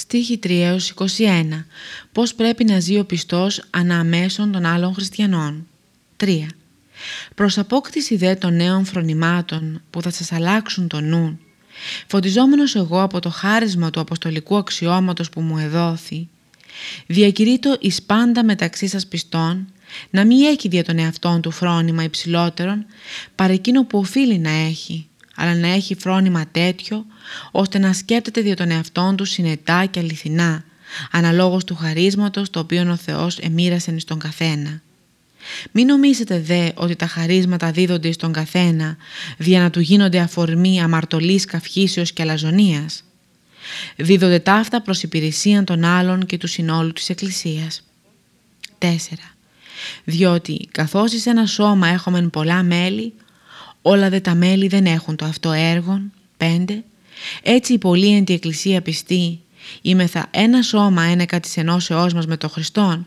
Στίχη 3 21. Πώς πρέπει να ζει ο πιστός αναμέσων των άλλων χριστιανών; 3. Προς απόκτηση δε των νέων φρονημάτων που θα σας αλλάξουν το νου, φωτιζόμενος εγώ από το χάρισμα του αποστολικού αξιώματος που μου εδόθη, διακηρύττω εις πάντα μεταξύ σας πιστών να μην έχει δια τον εαυτόν του φρόνημα υψηλότερον παρά εκείνο που οφείλει να έχει, αλλά να έχει φρόνημα τέτοιο ώστε να σκέπτεται δια τον εαυτόν του συνετά και αληθινά, αναλόγως του χαρίσματος το οποίο ο Θεός εμοίρασε στον καθένα. Μην νομίζετε δε ότι τα χαρίσματα δίδονται στον καθένα δια να του γίνονται αφορμή αμαρτωλής καυχήσεως και αλαζονίας. Δίδονται ταύτα προς υπηρεσία των άλλων και του συνόλου της Εκκλησίας. 4. Διότι καθώς εις ένα σώμα έχουμε πολλά μέλη, όλα δε τα μέλη δεν έχουν το αυτό έργο. 5. Έτσι η πολλή εν τη Εκκλησία πιστή, είμεθα ένα σώμα ένεκα της ενώσεώς μας με τον Χριστόν,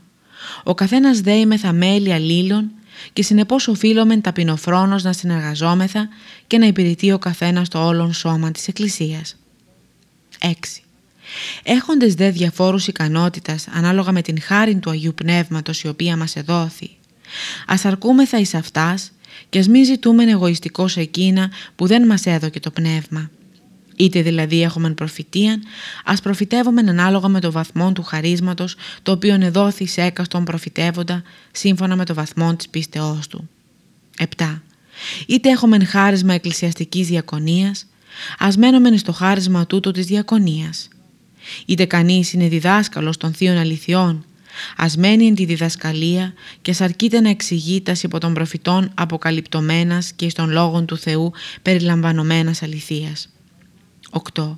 ο καθένας δε είμεθα μέλη αλλήλων και συνεπώς οφείλομεν ταπεινοφρόνος να συνεργαζόμεθα και να υπηρετεί ο καθένας το όλον σώμα της Εκκλησίας. 6. Έχοντες δε διαφόρους ικανότητας ανάλογα με την χάρη του Αγίου Πνεύματος η οποία μας εδόθη, ας αρκούμεθα εις αυτάς και ας μην ζητούμεν εγωιστικό εκείνα που δεν μας έδωκε το πνεύμα. Είτε δηλαδή έχουμε προφητείαν, ας προφητεύουμε ανάλογα με το βαθμό του χαρίσματος το οποίο εδόθη σε έκαστον προφητεύοντα σύμφωνα με το βαθμό της πίστεώς του. 7. Είτε έχουμε χάρισμα εκκλησιαστικής διακονίας, ας μένουμε στο χάρισμα τούτο της διακονίας. Είτε κανείς είναι διδάσκαλος των θείων αληθιών, ας μένει εν τη διδασκαλία και ας αρκείται να εξηγεί τα υπό των προφητών αποκαλυπτωμένας και στον λόγων του Θεού περιλαμβανομένας αληθείας. 8.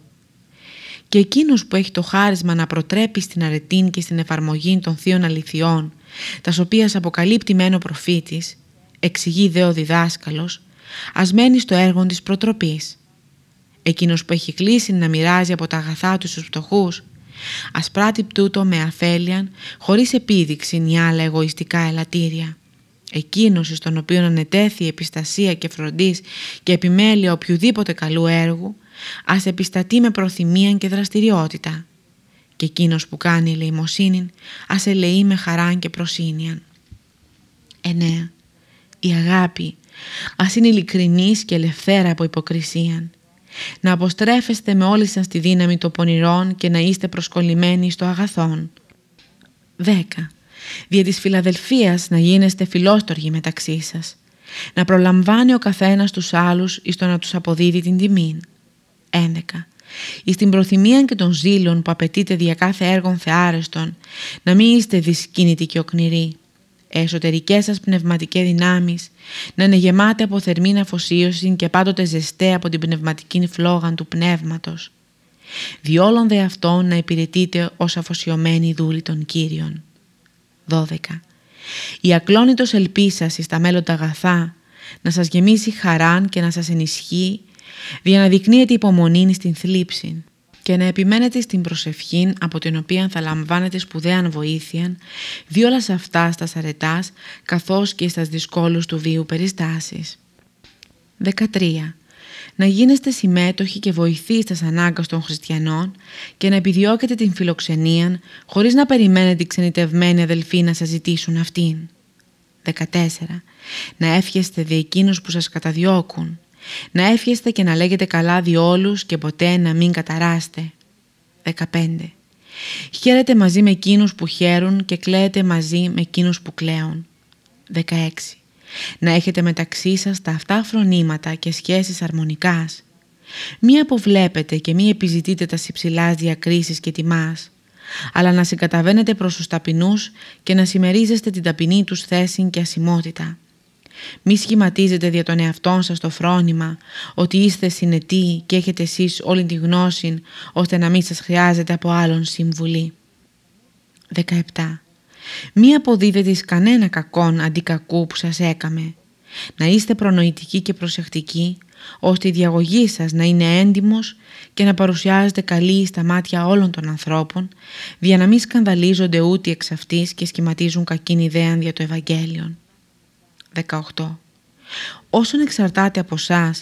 Και εκείνος που έχει το χάρισμα να προτρέπει στην αρετήν και στην εφαρμογή των θείων αληθιών, τας οποίας αποκαλύπτει μεν ο προφήτης, εξηγεί δε ο διδάσκαλος, ας μένει στο έργο της προτροπής. Εκείνος που έχει κλείσει να μοιράζει από τα αγαθά του στους πτωχούς, ας πράττει τούτο με αφέλειαν, χωρίς επίδειξη ή άλλα εγωιστικά ελαττήρια. Εκείνος στον οποίο ανετέθη επιστασία και φροντής και επιμέλεια οποιοδήποτε καλού έργου, ας επιστατεί με προθυμία και δραστηριότητα και εκείνος που κάνει ελεημοσύνη ας ελεεί με χαρά και προσύνιαν. 9. Η αγάπη ας είναι ειλικρινής και ελευθέρα από υποκρισίαν. Να αποστρέφεστε με όλη σας τη δύναμη των πονηρών και να είστε προσκολλημένοι στο αγαθόν. 10. Δια της φιλαδελφίας να γίνεστε φιλόστοργοι μεταξύ σας. Να προλαμβάνει ο καθένας τους άλλους εις το να τους αποδίδει την τιμή. 11. Εις την προθυμία και των ζήλων που απαιτείται δια κάθε έργων θεάρεστον, να μην είστε δυσκίνητοι και οκνηροί. Εσωτερικές σας πνευματικές δυνάμεις να είναι γεμάτε από θερμήν αφοσίωση και πάντοτε ζεστέ από την πνευματική φλόγα του πνεύματος. Διόλων δε αυτών να υπηρετείτε ως αφοσιωμένοι δούλοι των Κύριων. 12. Η ακλόνητος ελπίσας εις τα μέλλοντα αγαθά να σας γεμίσει χαράν και να σας ενισχύει δια να δεικνύεται υπομονή στην θλίψη και να επιμένετε στην προσευχή από την οποία θα λαμβάνετε σπουδαίαν βοήθεια διόλα σε αυτά στα αρετάς καθώς και στα δυσκόλους του βίου περιστάσεις. 13. Να γίνεστε συμμέτοχοι και βοηθοί στα ανάγκες των χριστιανών και να επιδιώκετε την φιλοξενία χωρίς να περιμένετε οι ξενιτευμένοι αδελφοί να σας ζητήσουν αυτήν. 14. Να εύχεστε δι' εκείνους που σας καταδιώκουν να εύχεστε και να λέγετε καλά διόλους και ποτέ να μην καταράστε. 15. Χαίρετε μαζί με εκείνους που χαίρουν και κλαίετε μαζί με εκείνους που κλαίουν. 16. Να έχετε μεταξύ σας τα αυτά φρονήματα και σχέσεις αρμονικάς. Μη αποβλέπετε και μη επιζητείτε τα υψηλάς διακρίσεις και τιμάς, αλλά να συγκαταβαίνετε προς τους ταπεινούς και να συμμερίζεστε την ταπεινή τους θέση και ασημότητα. Μη σχηματίζετε δια τον εαυτόν σας το φρόνημα ότι είστε συνετοί και έχετε εσείς όλη τη γνώση ώστε να μην σας χρειάζεται από άλλον συμβουλή. 17. Μη αποδίδετε εις κανένα κακόν αντί κακού που σας έκαμε. Να είστε προνοητικοί και προσεκτικοί ώστε η διαγωγή σας να είναι έντιμος και να παρουσιάζετε καλή στα μάτια όλων των ανθρώπων για να μην σκανδαλίζονται ούτε εξ αυτής και σχηματίζουν κακήν ιδέα για το Ευαγγέλιο. 18. Όσον εξαρτάται από εσά,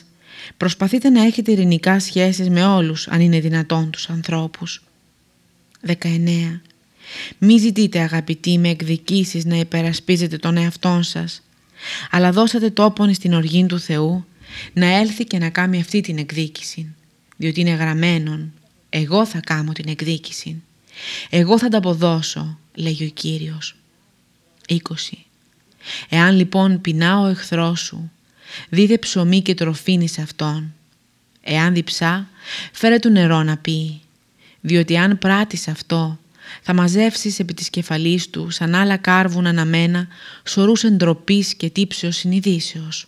προσπαθείτε να έχετε ειρηνικά σχέσεις με όλους αν είναι δυνατόν τους ανθρώπους. 19. Μη ζητείτε αγαπητοί με εκδικήσεις να υπερασπίζετε τον εαυτόν σας, αλλά δώσατε τόπον στην οργή του Θεού να έλθει και να κάνει αυτή την εκδίκηση, διότι είναι γραμμένον «Εγώ θα κάνω την εκδίκηση, εγώ θα τα αποδώσω», λέγει ο Κύριος. 20. Εάν λοιπόν πεινά ο εχθρός σου, δίδε ψωμί και τροφήνη σε αυτόν. Εάν διψά, φέρε του νερό να πει, διότι αν πράττεις αυτό, θα μαζεύσεις επί της κεφαλής του σαν άλλα κάρβουν αναμένα σωρούς εντροπής και τύψεως συνειδήσεως.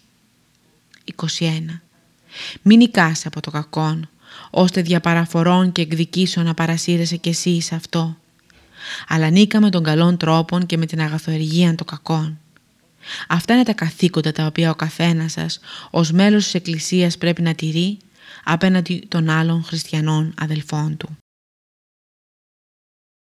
21. Μην νικάς από το κακόν, ώστε διαπαραφορών και εκδικήσεων να παρασύρεσαι κι εσύ σε αυτό. Αλλά νίκα με τον καλόν τρόπον και με την αγαθοεργία των κακών. Αυτά είναι τα καθήκοντα τα οποία ο καθένας σας ως μέλος της Εκκλησίας πρέπει να τηρεί απέναντι των άλλων χριστιανών αδελφών του.